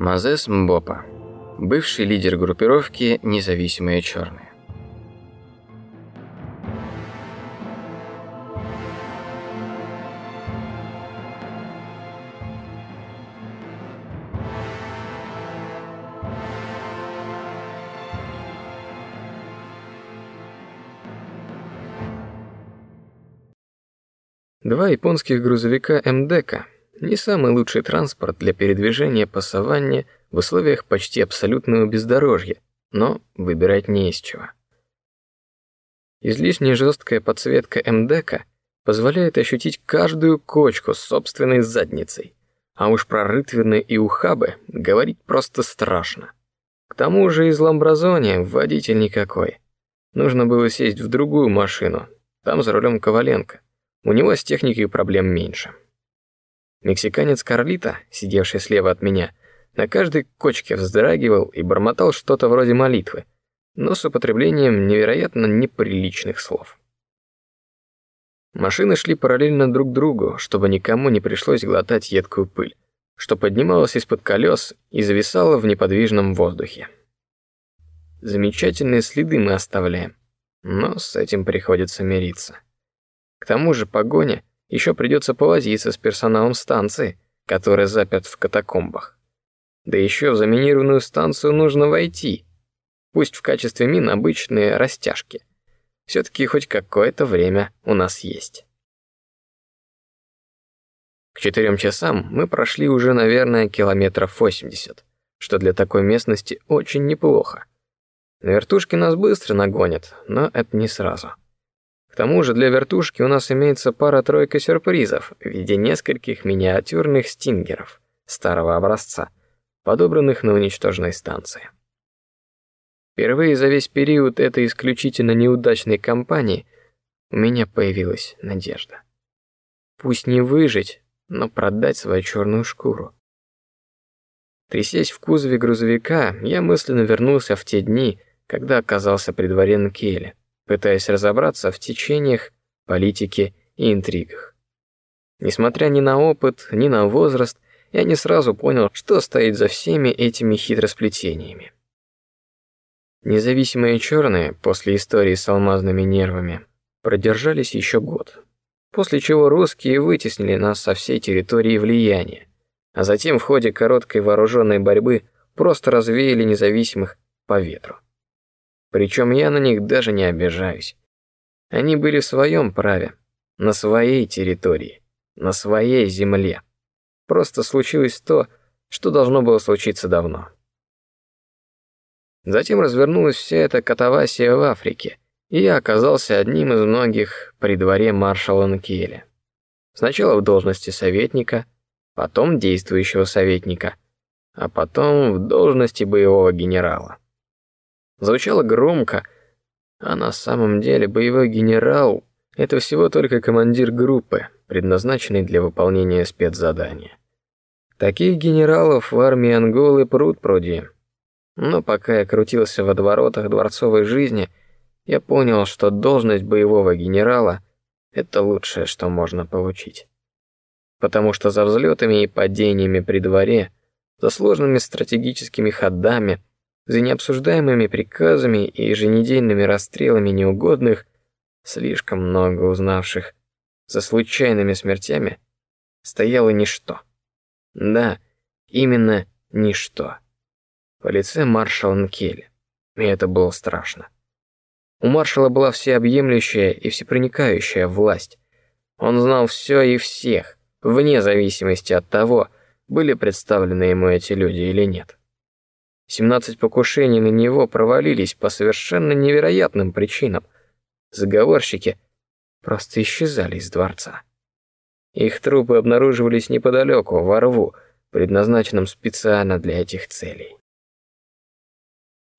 Мазес Мбопа, бывший лидер группировки «Независимые черные». Два японских грузовика МДК не самый лучший транспорт для передвижения по саванне в условиях почти абсолютного бездорожья, но выбирать не из чего. Излишне жесткая подсветка МДК позволяет ощутить каждую кочку собственной задницей, а уж про рытвины и ухабы говорить просто страшно. К тому же из Ламбразони водитель никакой. Нужно было сесть в другую машину, там за рулем Коваленко. У него с техникой проблем меньше. Мексиканец Карлита, сидевший слева от меня, на каждой кочке вздрагивал и бормотал что-то вроде молитвы, но с употреблением невероятно неприличных слов. Машины шли параллельно друг другу, чтобы никому не пришлось глотать едкую пыль, что поднималась из-под колес и зависала в неподвижном воздухе. Замечательные следы мы оставляем, но с этим приходится мириться. К тому же погоня еще придется повозиться с персоналом станции, который заперт в катакомбах. Да еще в заминированную станцию нужно войти, пусть в качестве мин обычные растяжки. Все-таки хоть какое-то время у нас есть. К четырем часам мы прошли уже, наверное, километров восемьдесят, что для такой местности очень неплохо. На вертушке нас быстро нагонят, но это не сразу. Тому же для вертушки у нас имеется пара-тройка сюрпризов в виде нескольких миниатюрных стингеров старого образца, подобранных на уничтоженной станции. Впервые за весь период этой исключительно неудачной кампании у меня появилась надежда. Пусть не выжить, но продать свою черную шкуру. Трясясь в кузове грузовика, я мысленно вернулся в те дни, когда оказался при дворе Нкеля пытаясь разобраться в течениях, политике и интригах. Несмотря ни на опыт, ни на возраст, я не сразу понял, что стоит за всеми этими хитросплетениями. Независимые черные после истории с алмазными нервами продержались еще год, после чего русские вытеснили нас со всей территории влияния, а затем в ходе короткой вооруженной борьбы просто развеяли независимых по ветру. Причем я на них даже не обижаюсь. Они были в своем праве, на своей территории, на своей земле. Просто случилось то, что должно было случиться давно. Затем развернулась вся эта катавасия в Африке, и я оказался одним из многих при дворе маршала Нкеля. Сначала в должности советника, потом действующего советника, а потом в должности боевого генерала. Звучало громко, а на самом деле боевой генерал — это всего только командир группы, предназначенный для выполнения спецзадания. Таких генералов в армии Анголы пруд пруди. Но пока я крутился во дворотах дворцовой жизни, я понял, что должность боевого генерала — это лучшее, что можно получить. Потому что за взлетами и падениями при дворе, за сложными стратегическими ходами — за необсуждаемыми приказами и еженедельными расстрелами неугодных, слишком много узнавших, за случайными смертями, стояло ничто. Да, именно ничто. В лице маршала Нкеля. И это было страшно. У маршала была всеобъемлющая и всепроникающая власть. Он знал все и всех, вне зависимости от того, были представлены ему эти люди или нет. 17 покушений на него провалились по совершенно невероятным причинам. Заговорщики просто исчезали из дворца. Их трупы обнаруживались неподалеку, во рву, предназначенном специально для этих целей.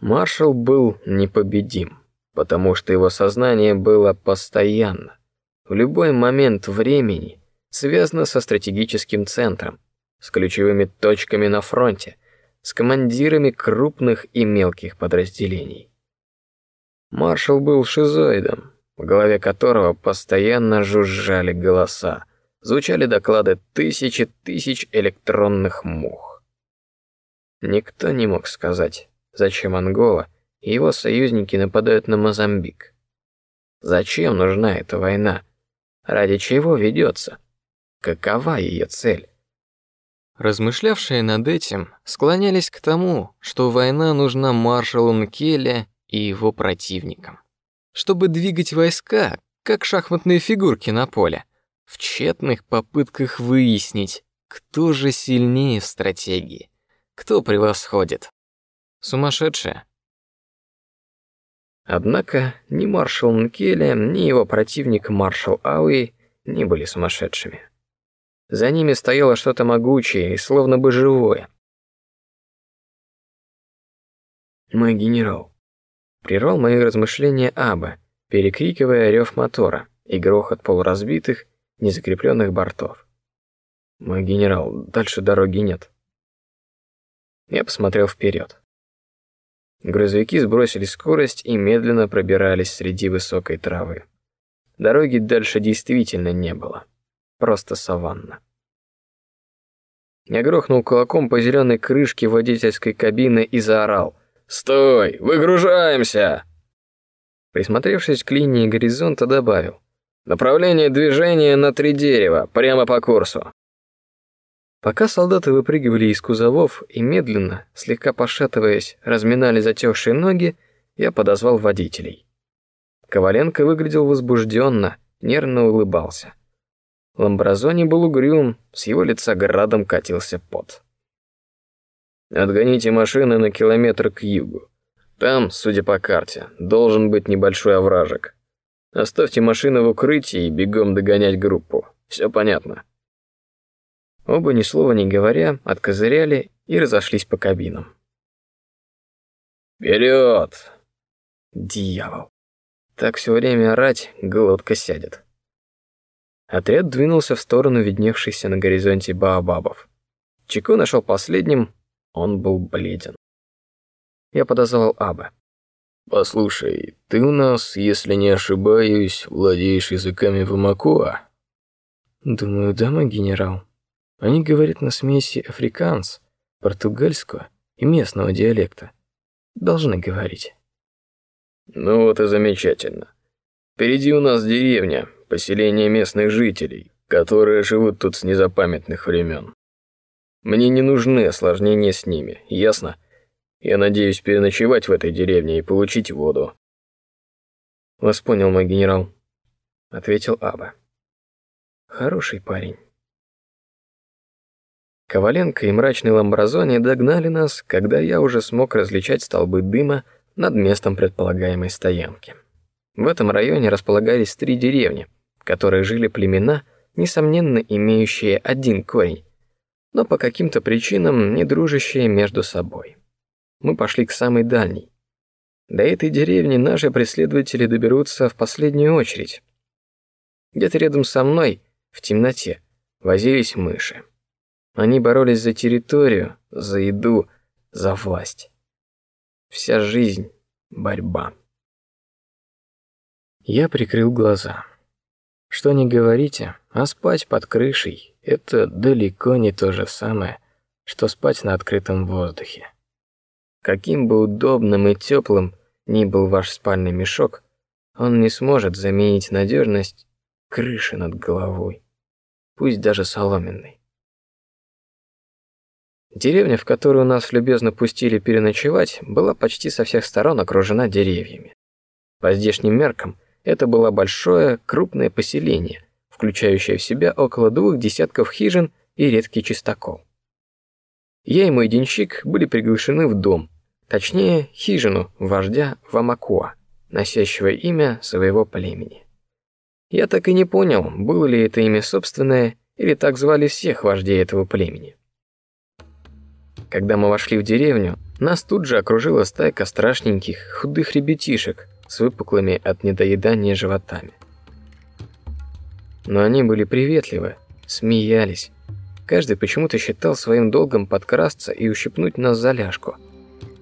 Маршал был непобедим, потому что его сознание было постоянно, в любой момент времени, связано со стратегическим центром, с ключевыми точками на фронте, с командирами крупных и мелких подразделений. Маршал был шизоидом, в голове которого постоянно жужжали голоса, звучали доклады тысячи тысяч электронных мух. Никто не мог сказать, зачем Ангола и его союзники нападают на Мозамбик. Зачем нужна эта война? Ради чего ведется? Какова ее цель? Размышлявшие над этим склонялись к тому, что война нужна маршалу Нкеле и его противникам, чтобы двигать войска, как шахматные фигурки на поле, в тщетных попытках выяснить, кто же сильнее в стратегии, кто превосходит. Сумасшедшие. Однако ни маршал Нкеле, ни его противник маршал Ауи не были сумасшедшими. За ними стояло что-то могучее и словно бы живое. Мой генерал прервал мои размышления Аба, перекрикивая рев мотора и грохот полуразбитых, незакрепленных бортов. Мой генерал, дальше дороги нет. Я посмотрел вперед. Грузовики сбросили скорость и медленно пробирались среди высокой травы. Дороги дальше действительно не было просто саванна. Я грохнул кулаком по зеленой крышке водительской кабины и заорал: "Стой! Выгружаемся!" Присмотревшись к линии горизонта, добавил: "Направление движения на три дерева, прямо по курсу". Пока солдаты выпрыгивали из кузовов и медленно, слегка пошатываясь, разминали затекшие ноги, я подозвал водителей. Коваленко выглядел возбужденно, нервно улыбался. Ламбразони был угрюм, с его лица градом катился пот. Отгоните машины на километр к югу. Там, судя по карте, должен быть небольшой овражек. Оставьте машины в укрытии и бегом догонять группу. Все понятно. Оба ни слова не говоря откозыряли и разошлись по кабинам. Вперед! Дьявол! Так все время орать, глотка сядет. Отряд двинулся в сторону видневшихся на горизонте баобабов. Чико нашел последним, он был бледен. Я подозвал Аба. Послушай, ты у нас, если не ошибаюсь, владеешь языками Вамакуа? Думаю, да, мой генерал. Они говорят на смеси африканс, португальского и местного диалекта. Должны говорить. Ну вот и замечательно. Впереди у нас деревня, поселение местных жителей, которые живут тут с незапамятных времен. Мне не нужны осложнения с ними, ясно? Я надеюсь переночевать в этой деревне и получить воду. Вас понял, мой генерал, ответил Аба. Хороший парень. Коваленко и мрачный Ламбразони догнали нас, когда я уже смог различать столбы дыма над местом предполагаемой стоянки. В этом районе располагались три деревни, в которых жили племена, несомненно имеющие один корень, но по каким-то причинам не дружащие между собой. Мы пошли к самой дальней. До этой деревни наши преследователи доберутся в последнюю очередь. Где-то рядом со мной, в темноте, возились мыши. Они боролись за территорию, за еду, за власть. Вся жизнь борьба. Я прикрыл глаза. Что не говорите, а спать под крышей – это далеко не то же самое, что спать на открытом воздухе. Каким бы удобным и теплым ни был ваш спальный мешок, он не сможет заменить надежность крыши над головой, пусть даже соломенной. Деревня, в которую нас любезно пустили переночевать, была почти со всех сторон окружена деревьями. По здешним меркам это было большое, крупное поселение, включающее в себя около двух десятков хижин и редкий чистокол. Я и мой денщик были приглашены в дом, точнее хижину вождя Вамакуа, носящего имя своего племени. Я так и не понял, было ли это имя собственное или так звали всех вождей этого племени. Когда мы вошли в деревню, нас тут же окружила стайка страшненьких худых ребятишек с выпуклыми от недоедания животами. Но они были приветливы, смеялись. Каждый почему-то считал своим долгом подкрасться и ущипнуть нас за ляжку.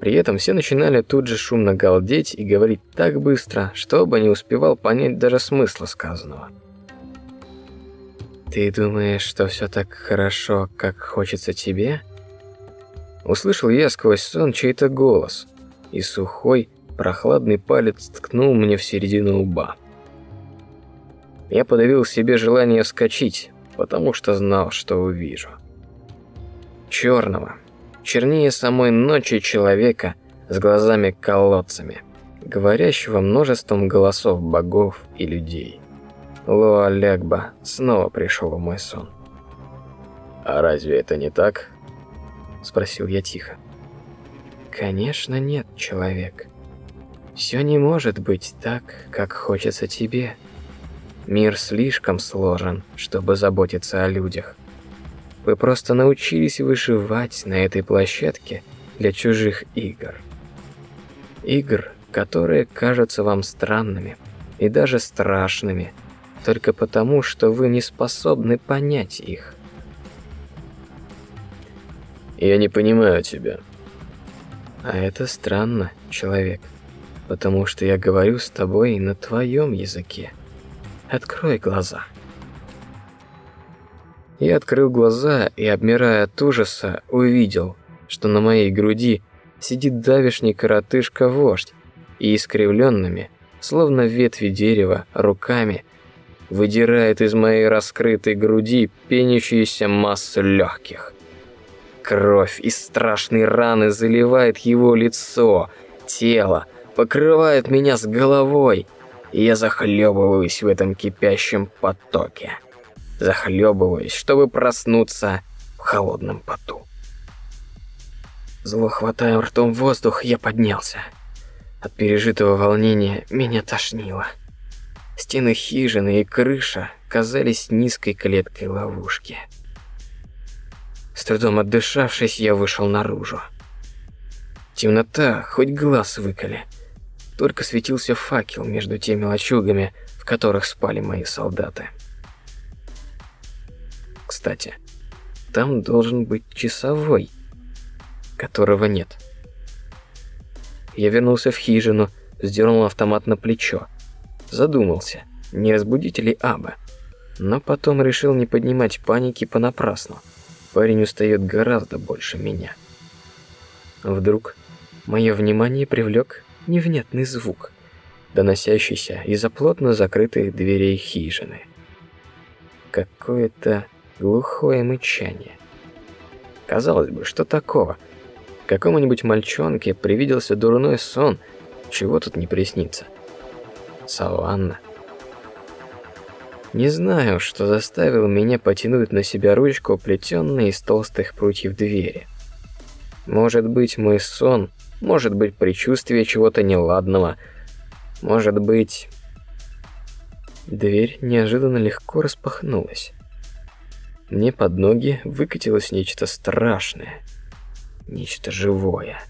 При этом все начинали тут же шумно галдеть и говорить так быстро, что оба не успевал понять даже смысла сказанного. «Ты думаешь, что все так хорошо, как хочется тебе?» услышал я сквозь сон чей-то голос, и сухой, прохладный палец ткнул мне в середину лба. Я подавил себе желание вскочить, потому что знал, что увижу. Черного, чернее самой ночи человека с глазами-колодцами, говорящего множеством голосов богов и людей. Лоа Легба снова пришел в мой сон. «А разве это не так?» – спросил я тихо. «Конечно нет, человек. Все не может быть так, как хочется тебе. Мир слишком сложен, чтобы заботиться о людях. Вы просто научились выживать на этой площадке для чужих игр. Игр, которые кажутся вам странными и даже страшными, только потому, что вы не способны понять их. Я не понимаю тебя. А это странно, человек, потому что я говорю с тобой на твоем языке. Открой глаза. Я открыл глаза и, обмирая от ужаса, увидел, что на моей груди сидит давишний коротышка-вождь и искривленными, словно ветви дерева, руками выдирает из моей раскрытой груди пенящуюся массу легких. Кровь из страшной раны заливает его лицо, тело, покрывает меня с головой, и я захлебываюсь в этом кипящем потоке захлебываясь, чтобы проснуться в холодном поту. Зло хватая ртом воздух, я поднялся. От пережитого волнения меня тошнило. Стены хижины и крыша казались низкой клеткой ловушки. С трудом отдышавшись, я вышел наружу. Темнота, хоть глаз выколи. Только светился факел между теми лачугами, в которых спали мои солдаты кстати. Там должен быть часовой, которого нет. Я вернулся в хижину, сдернул автомат на плечо. Задумался, не разбудить ли Аба. Но потом решил не поднимать паники понапрасну. Парень устает гораздо больше меня. Вдруг мое внимание привлек невнятный звук, доносящийся из-за плотно закрытых дверей хижины. Какое-то глухое мычание. Казалось бы, что такого? Какому-нибудь мальчонке привиделся дурной сон, чего тут не приснится. Саванна. Не знаю, что заставило меня потянуть на себя ручку, плетенной из толстых прутьев двери. Может быть, мой сон, может быть, предчувствие чего-то неладного, может быть... Дверь неожиданно легко распахнулась. Мне под ноги выкатилось нечто страшное, нечто живое,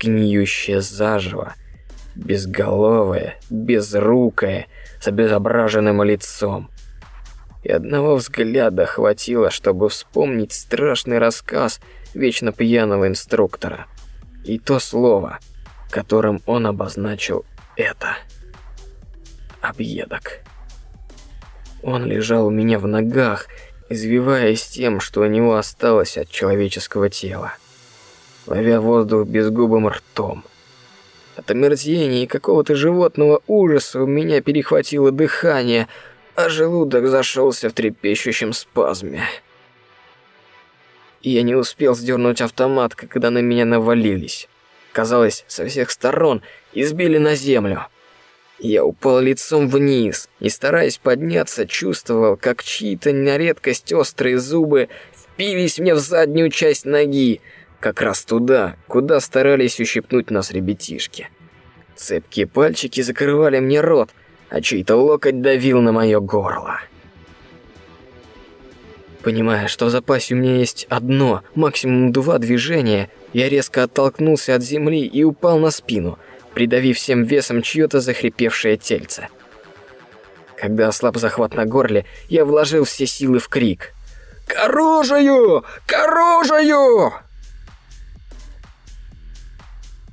гниющее заживо, безголовое, безрукое, с обезображенным лицом. И одного взгляда хватило, чтобы вспомнить страшный рассказ вечно пьяного инструктора. И то слово, которым он обозначил это. Объедок. Он лежал у меня в ногах, извиваясь тем, что у него осталось от человеческого тела, ловя воздух безгубым ртом. От омерзения и какого-то животного ужаса у меня перехватило дыхание, а желудок зашелся в трепещущем спазме. И я не успел сдернуть автомат, когда на меня навалились. Казалось, со всех сторон избили на землю. Я упал лицом вниз и, стараясь подняться, чувствовал, как чьи-то на редкость острые зубы впились мне в заднюю часть ноги, как раз туда, куда старались ущипнуть нас ребятишки. Цепкие пальчики закрывали мне рот, а чей-то локоть давил на мое горло. Понимая, что в запасе у меня есть одно, максимум два движения, я резко оттолкнулся от земли и упал на спину – придавив всем весом чье-то захрипевшее тельце. Когда ослаб захват на горле, я вложил все силы в крик. «К оружию! К оружию!»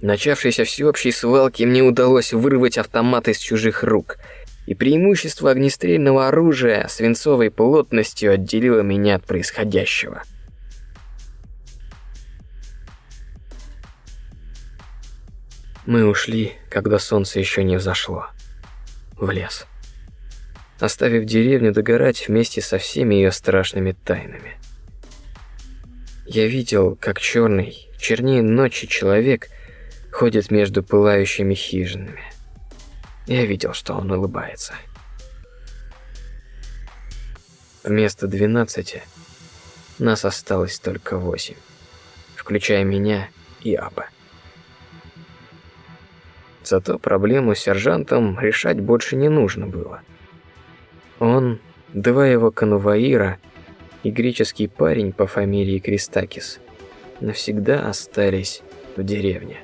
Начавшейся всеобщей свалки мне удалось вырвать автомат из чужих рук, и преимущество огнестрельного оружия свинцовой плотностью отделило меня от происходящего. Мы ушли, когда солнце еще не взошло, в лес, оставив деревню догорать вместе со всеми ее страшными тайнами. Я видел, как черный, чернее ночи человек ходит между пылающими хижинами. Я видел, что он улыбается. Вместо двенадцати нас осталось только восемь, включая меня и Аба. Зато проблему с сержантом решать больше не нужно было. Он, два его конвоира и греческий парень по фамилии Кристакис навсегда остались в деревне.